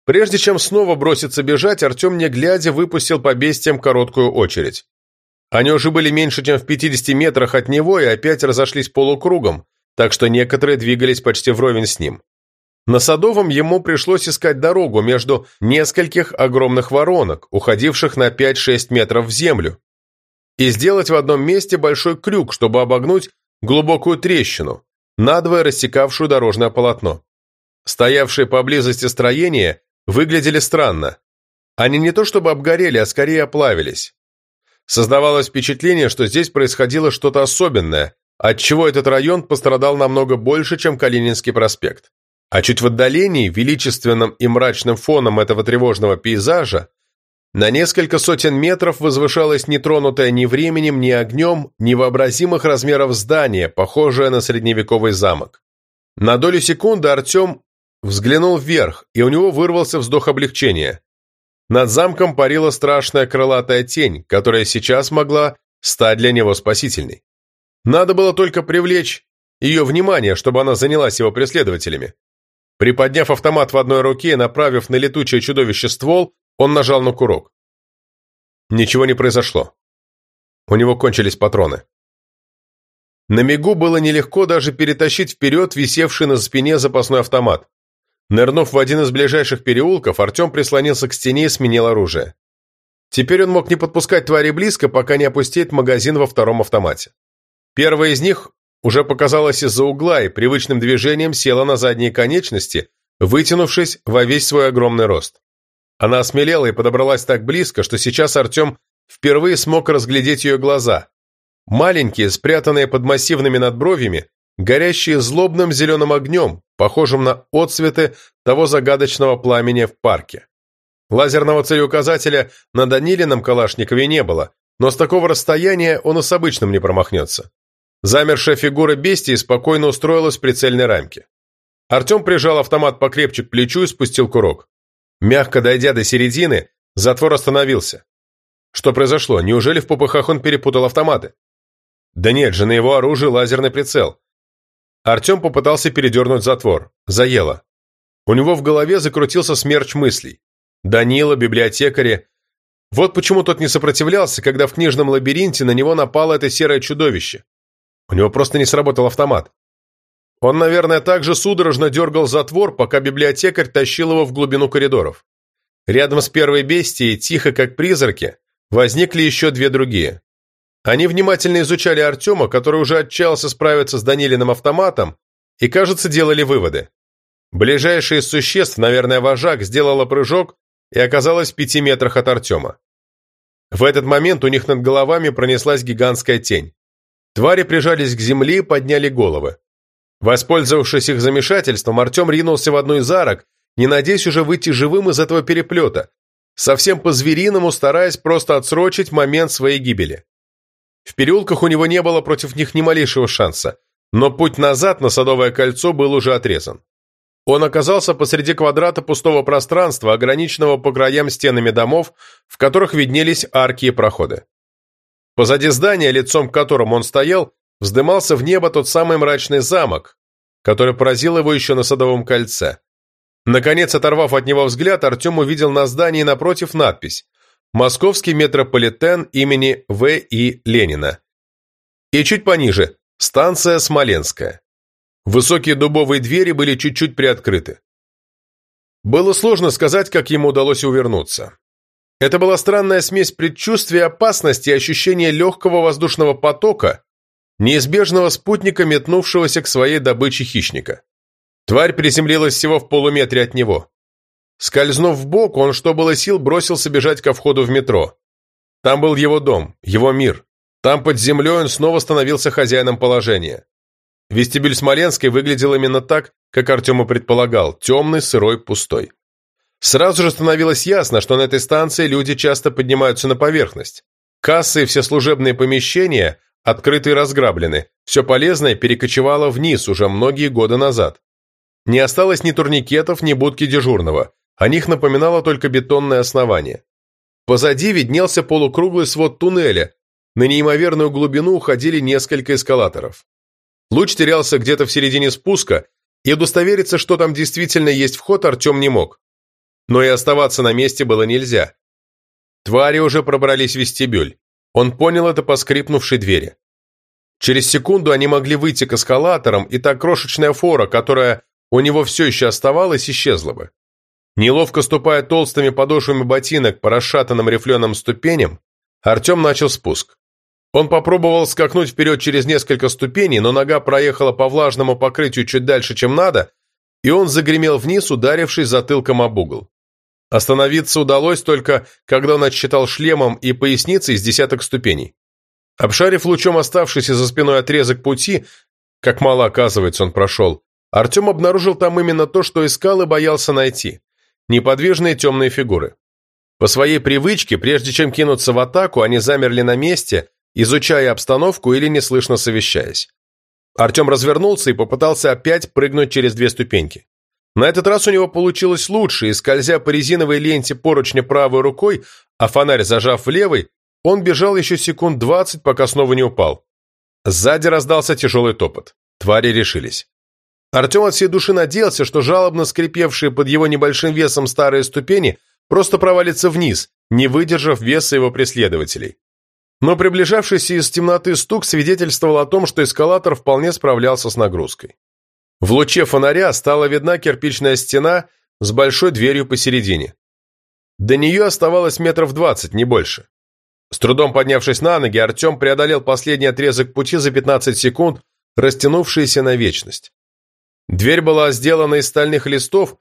Прежде чем снова броситься бежать, Артем, не глядя, выпустил по бестиям короткую очередь. Они уже были меньше, чем в 50 метрах от него и опять разошлись полукругом, так что некоторые двигались почти вровень с ним. На Садовом ему пришлось искать дорогу между нескольких огромных воронок, уходивших на 5-6 метров в землю, и сделать в одном месте большой крюк, чтобы обогнуть глубокую трещину, надвое рассекавшую дорожное полотно. Стоявшие поблизости строения выглядели странно. Они не то чтобы обгорели, а скорее оплавились. Создавалось впечатление, что здесь происходило что-то особенное, отчего этот район пострадал намного больше, чем Калининский проспект. А чуть в отдалении, величественным и мрачным фоном этого тревожного пейзажа, на несколько сотен метров возвышалось нетронутое ни временем, ни огнем, невообразимых размеров здание, похожее на средневековый замок. На долю секунды Артем взглянул вверх, и у него вырвался вздох облегчения. Над замком парила страшная крылатая тень, которая сейчас могла стать для него спасительной. Надо было только привлечь ее внимание, чтобы она занялась его преследователями. Приподняв автомат в одной руке и направив на летучее чудовище ствол, он нажал на курок. Ничего не произошло. У него кончились патроны. На мигу было нелегко даже перетащить вперед висевший на спине запасной автомат. Нырнув в один из ближайших переулков, Артем прислонился к стене и сменил оружие. Теперь он мог не подпускать твари близко, пока не опустеет магазин во втором автомате. Первая из них уже показалась из-за угла и привычным движением села на задние конечности, вытянувшись во весь свой огромный рост. Она осмелела и подобралась так близко, что сейчас Артем впервые смог разглядеть ее глаза. Маленькие, спрятанные под массивными надбровьями, горящие злобным зеленым огнем, похожим на отцветы того загадочного пламени в парке. Лазерного целеуказателя на Данилином Калашникове не было, но с такого расстояния он и с обычным не промахнется. Замершая фигура бестии спокойно устроилась в прицельной рамке. Артем прижал автомат покрепче к плечу и спустил курок. Мягко дойдя до середины, затвор остановился. Что произошло? Неужели в попыхах он перепутал автоматы? Да нет же, на его оружии лазерный прицел. Артем попытался передернуть затвор. Заело. У него в голове закрутился смерч мыслей. Данила, библиотекари. Вот почему тот не сопротивлялся, когда в книжном лабиринте на него напало это серое чудовище. У него просто не сработал автомат. Он, наверное, также судорожно дергал затвор, пока библиотекарь тащил его в глубину коридоров. Рядом с первой бестией, тихо как призраки, возникли еще две другие. Они внимательно изучали Артема, который уже отчаялся справиться с Данилиным автоматом, и, кажется, делали выводы. Ближайший из существ, наверное, вожак, сделала прыжок и оказалась в пяти метрах от Артема. В этот момент у них над головами пронеслась гигантская тень. Твари прижались к земле и подняли головы. Воспользовавшись их замешательством, Артем ринулся в одну из арок, не надеясь уже выйти живым из этого переплета, совсем по-звериному стараясь просто отсрочить момент своей гибели. В переулках у него не было против них ни малейшего шанса, но путь назад на Садовое кольцо был уже отрезан. Он оказался посреди квадрата пустого пространства, ограниченного по краям стенами домов, в которых виднелись арки и проходы. Позади здания, лицом к которому он стоял, вздымался в небо тот самый мрачный замок, который поразил его еще на Садовом кольце. Наконец, оторвав от него взгляд, Артем увидел на здании напротив надпись «Московский метрополитен имени В. И. Ленина». И чуть пониже «Станция Смоленская». Высокие дубовые двери были чуть-чуть приоткрыты. Было сложно сказать, как ему удалось увернуться. Это была странная смесь предчувствия опасности и ощущения легкого воздушного потока, неизбежного спутника, метнувшегося к своей добыче хищника. Тварь приземлилась всего в полуметре от него. Скользнув в бок, он, что было сил, бросился бежать ко входу в метро. Там был его дом, его мир. Там под землей он снова становился хозяином положения. Вестибюль Смоленской выглядел именно так, как Артем и предполагал, темный, сырой, пустой. Сразу же становилось ясно, что на этой станции люди часто поднимаются на поверхность. Кассы и все служебные помещения открыты и разграблены, все полезное перекочевало вниз уже многие годы назад. Не осталось ни турникетов, ни будки дежурного, о них напоминало только бетонное основание. Позади виднелся полукруглый свод туннеля, на неимоверную глубину уходили несколько эскалаторов. Луч терялся где-то в середине спуска, и удостовериться, что там действительно есть вход, Артем не мог. Но и оставаться на месте было нельзя. Твари уже пробрались в вестибюль. Он понял это по скрипнувшей двери. Через секунду они могли выйти к эскалаторам, и та крошечная фора, которая у него все еще оставалась, исчезла бы. Неловко ступая толстыми подошвами ботинок по расшатанным рифленым ступеням, Артем начал спуск. Он попробовал скакнуть вперед через несколько ступеней, но нога проехала по влажному покрытию чуть дальше, чем надо, и он загремел вниз, ударившись затылком об угол. Остановиться удалось только, когда он отсчитал шлемом и поясницей с десяток ступеней. Обшарив лучом оставшийся за спиной отрезок пути, как мало, оказывается, он прошел, Артем обнаружил там именно то, что искал и боялся найти – неподвижные темные фигуры. По своей привычке, прежде чем кинуться в атаку, они замерли на месте, изучая обстановку или неслышно совещаясь. Артем развернулся и попытался опять прыгнуть через две ступеньки. На этот раз у него получилось лучше, и, скользя по резиновой ленте поручня правой рукой, а фонарь зажав в левой, он бежал еще секунд двадцать, пока снова не упал. Сзади раздался тяжелый топот. Твари решились. Артем от всей души надеялся, что жалобно скрипевшие под его небольшим весом старые ступени просто провалится вниз, не выдержав веса его преследователей. Но приближавшийся из темноты стук свидетельствовал о том, что эскалатор вполне справлялся с нагрузкой. В луче фонаря стала видна кирпичная стена с большой дверью посередине. До нее оставалось метров двадцать, не больше. С трудом поднявшись на ноги, Артем преодолел последний отрезок пути за 15 секунд, растянувшийся на вечность. Дверь была сделана из стальных листов,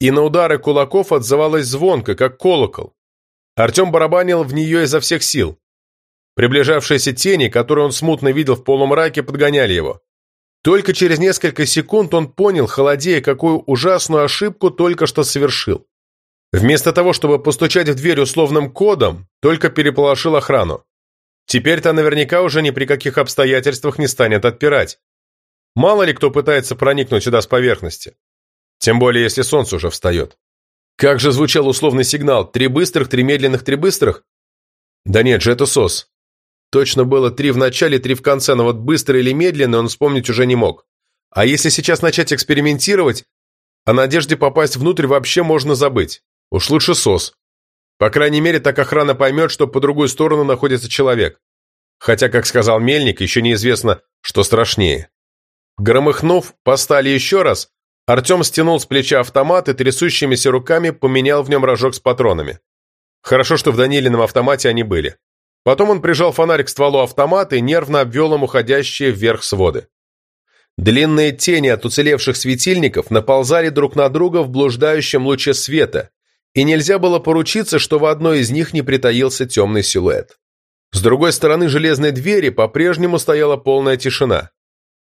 и на удары кулаков отзывалась звонко, как колокол. Артем барабанил в нее изо всех сил. Приближавшиеся тени, которые он смутно видел в полумраке, подгоняли его. Только через несколько секунд он понял, холодея, какую ужасную ошибку только что совершил. Вместо того, чтобы постучать в дверь условным кодом, только переполошил охрану. Теперь-то наверняка уже ни при каких обстоятельствах не станет отпирать. Мало ли кто пытается проникнуть сюда с поверхности. Тем более, если солнце уже встает. Как же звучал условный сигнал? Три быстрых, три медленных, три быстрых? Да нет же, это СОС. Точно было три в начале, три в конце, но вот быстро или медленно он вспомнить уже не мог. А если сейчас начать экспериментировать, о надежде попасть внутрь вообще можно забыть. Уж лучше СОС. По крайней мере, так охрана поймет, что по другую сторону находится человек. Хотя, как сказал Мельник, еще неизвестно, что страшнее. Громыхнув по стали еще раз, Артем стянул с плеча автомат и трясущимися руками поменял в нем рожок с патронами. Хорошо, что в Данилином автомате они были. Потом он прижал фонарь к стволу автомата и нервно обвел им уходящие вверх своды. Длинные тени от уцелевших светильников наползали друг на друга в блуждающем луче света, и нельзя было поручиться, что в одной из них не притаился темный силуэт. С другой стороны железной двери по-прежнему стояла полная тишина.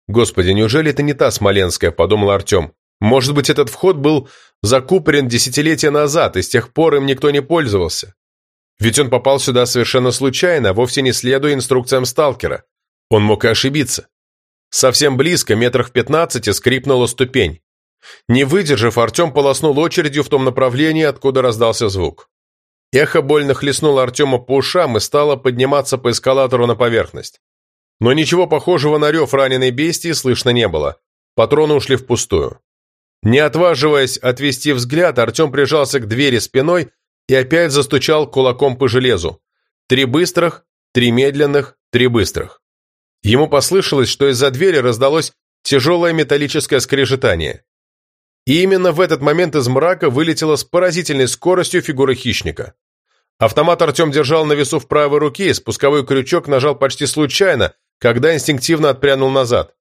«Господи, неужели это не та Смоленская?» – подумал Артем. Может быть, этот вход был закупорен десятилетия назад, и с тех пор им никто не пользовался. Ведь он попал сюда совершенно случайно, вовсе не следуя инструкциям сталкера. Он мог и ошибиться. Совсем близко, метрах в пятнадцати, скрипнула ступень. Не выдержав, Артем полоснул очередью в том направлении, откуда раздался звук. Эхо больно хлестнуло Артема по ушам и стало подниматься по эскалатору на поверхность. Но ничего похожего на рев раненой бестии слышно не было. Патроны ушли впустую. Не отваживаясь отвести взгляд, Артем прижался к двери спиной и опять застучал кулаком по железу. Три быстрых, три медленных, три быстрых. Ему послышалось, что из-за двери раздалось тяжелое металлическое скрежетание. И именно в этот момент из мрака вылетела с поразительной скоростью фигура хищника. Автомат Артем держал на весу в правой руке, и спусковой крючок нажал почти случайно, когда инстинктивно отпрянул назад.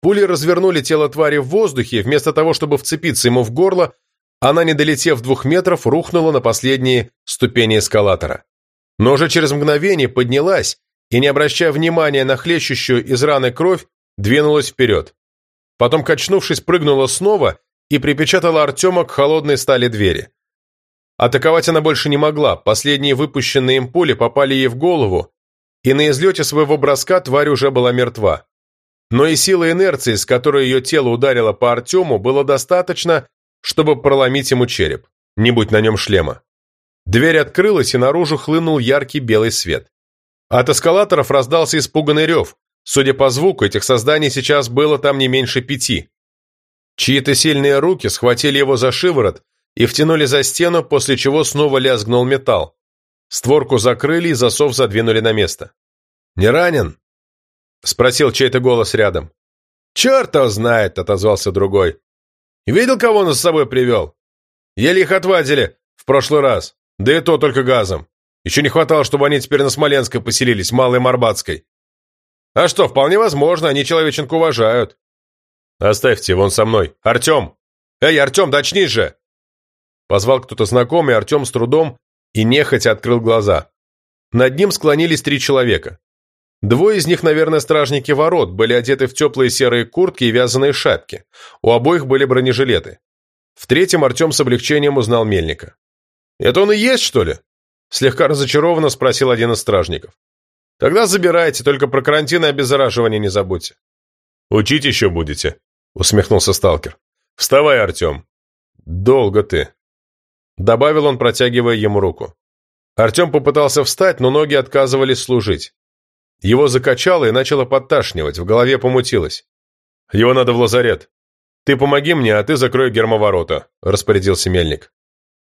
Пули развернули тело твари в воздухе, вместо того, чтобы вцепиться ему в горло, она, не долетев двух метров, рухнула на последние ступени эскалатора. Но уже через мгновение поднялась и, не обращая внимания на хлещущую из раны кровь, двинулась вперед. Потом, качнувшись, прыгнула снова и припечатала Артема к холодной стали двери. Атаковать она больше не могла, последние выпущенные им пули попали ей в голову, и на излете своего броска тварь уже была мертва. Но и сила инерции, с которой ее тело ударило по Артему, было достаточно, чтобы проломить ему череп, не будь на нем шлема. Дверь открылась, и наружу хлынул яркий белый свет. От эскалаторов раздался испуганный рев. Судя по звуку, этих созданий сейчас было там не меньше пяти. Чьи-то сильные руки схватили его за шиворот и втянули за стену, после чего снова лязгнул металл. Створку закрыли и засов задвинули на место. «Не ранен?» — спросил чей-то голос рядом. «Черт его знает!» — отозвался другой. «Видел, кого он с собой привел? Еле их отвадили в прошлый раз, да и то только газом. Еще не хватало, чтобы они теперь на Смоленской поселились, Малой Марбатской. А что, вполне возможно, они человеченку уважают». «Оставьте, вон со мной. Артем! Эй, Артем, дочнись же!» Позвал кто-то знакомый, Артем с трудом и нехотя открыл глаза. Над ним склонились три человека. Двое из них, наверное, стражники ворот, были одеты в теплые серые куртки и вязаные шапки. У обоих были бронежилеты. В третьем Артем с облегчением узнал Мельника. «Это он и есть, что ли?» Слегка разочарованно спросил один из стражников. «Тогда забирайте, только про карантин и обеззараживание не забудьте». «Учить еще будете», — усмехнулся сталкер. «Вставай, Артем». «Долго ты», — добавил он, протягивая ему руку. Артем попытался встать, но ноги отказывались служить. Его закачало и начало подташнивать, в голове помутилось. «Его надо в лазарет. Ты помоги мне, а ты закрой гермоворота», – распорядился мельник.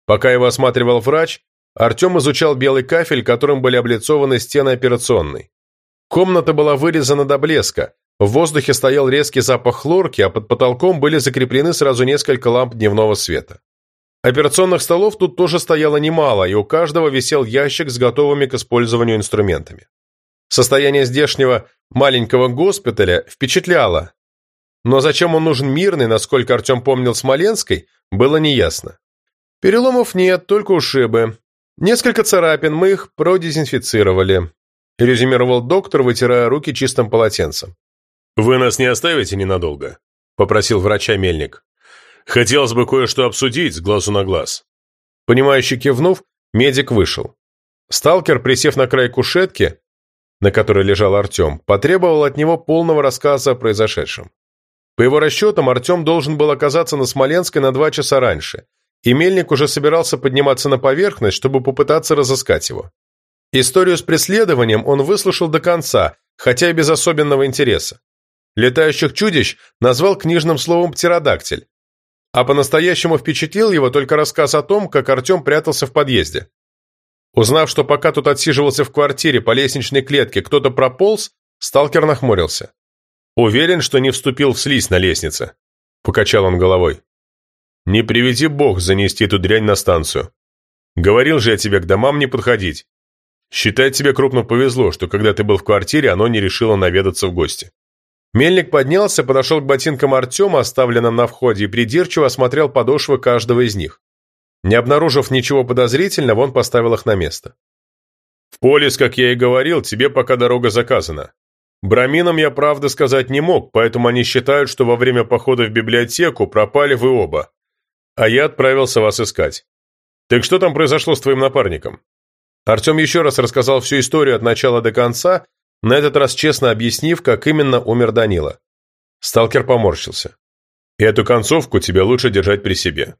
Пока его осматривал врач, Артем изучал белый кафель, которым были облицованы стены операционной. Комната была вырезана до блеска, в воздухе стоял резкий запах хлорки, а под потолком были закреплены сразу несколько ламп дневного света. Операционных столов тут тоже стояло немало, и у каждого висел ящик с готовыми к использованию инструментами. Состояние здешнего маленького госпиталя впечатляло, но зачем он нужен мирный, насколько Артем помнил Смоленской, было неясно. Переломов нет, только ушибы. Несколько царапин, мы их продезинфицировали, резюмировал доктор, вытирая руки чистым полотенцем. «Вы нас не оставите ненадолго?» – попросил врача Мельник. «Хотелось бы кое-что обсудить с глазу на глаз». Понимающе кивнув, медик вышел. Сталкер, присев на край кушетки, на которой лежал Артем, потребовал от него полного рассказа о произошедшем. По его расчетам, Артем должен был оказаться на Смоленской на два часа раньше, и Мельник уже собирался подниматься на поверхность, чтобы попытаться разыскать его. Историю с преследованием он выслушал до конца, хотя и без особенного интереса. Летающих чудищ назвал книжным словом «птеродактиль», а по-настоящему впечатлил его только рассказ о том, как Артем прятался в подъезде. Узнав, что пока тут отсиживался в квартире по лестничной клетке кто-то прополз, сталкер нахмурился. «Уверен, что не вступил в слизь на лестнице», — покачал он головой. «Не приведи бог занести эту дрянь на станцию. Говорил же я тебе к домам не подходить. Считай, тебе крупно повезло, что когда ты был в квартире, оно не решило наведаться в гости». Мельник поднялся, подошел к ботинкам Артема, оставленным на входе, и придирчиво осмотрел подошвы каждого из них. Не обнаружив ничего подозрительного, он поставил их на место. «В полис, как я и говорил, тебе пока дорога заказана. Браминам я правда сказать не мог, поэтому они считают, что во время похода в библиотеку пропали вы оба. А я отправился вас искать. Так что там произошло с твоим напарником?» Артем еще раз рассказал всю историю от начала до конца, на этот раз честно объяснив, как именно умер Данила. Сталкер поморщился. «Эту концовку тебе лучше держать при себе.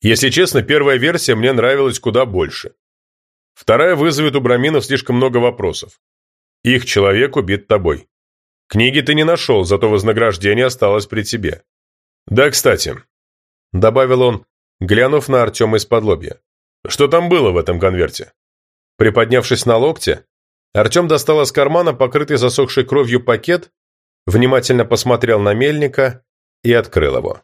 Если честно, первая версия мне нравилась куда больше. Вторая вызовет у Браминов слишком много вопросов. Их человек убит тобой. Книги ты не нашел, зато вознаграждение осталось при тебе. Да, кстати, добавил он, глянув на Артема из-под лобья. Что там было в этом конверте? Приподнявшись на локте, Артем достал из кармана покрытый засохшей кровью пакет, внимательно посмотрел на мельника и открыл его.